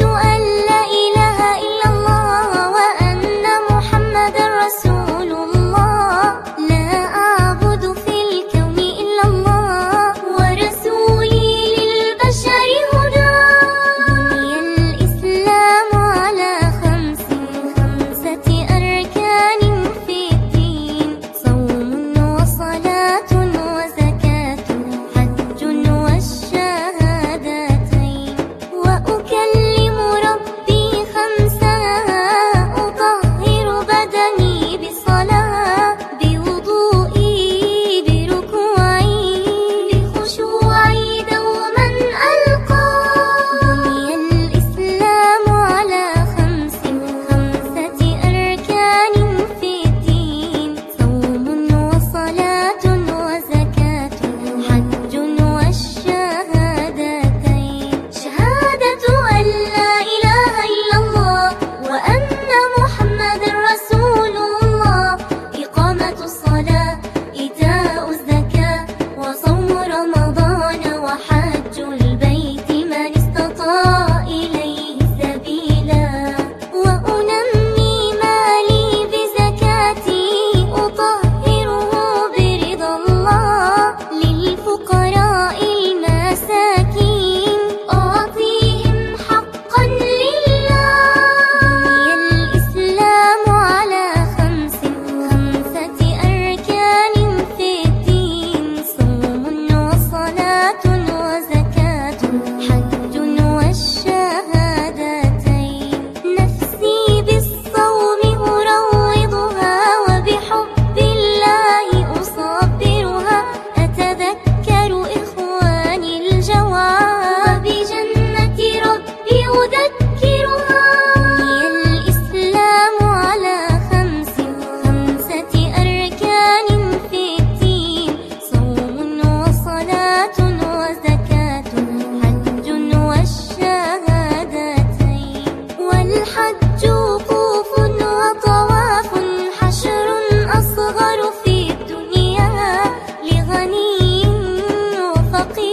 أردت باقي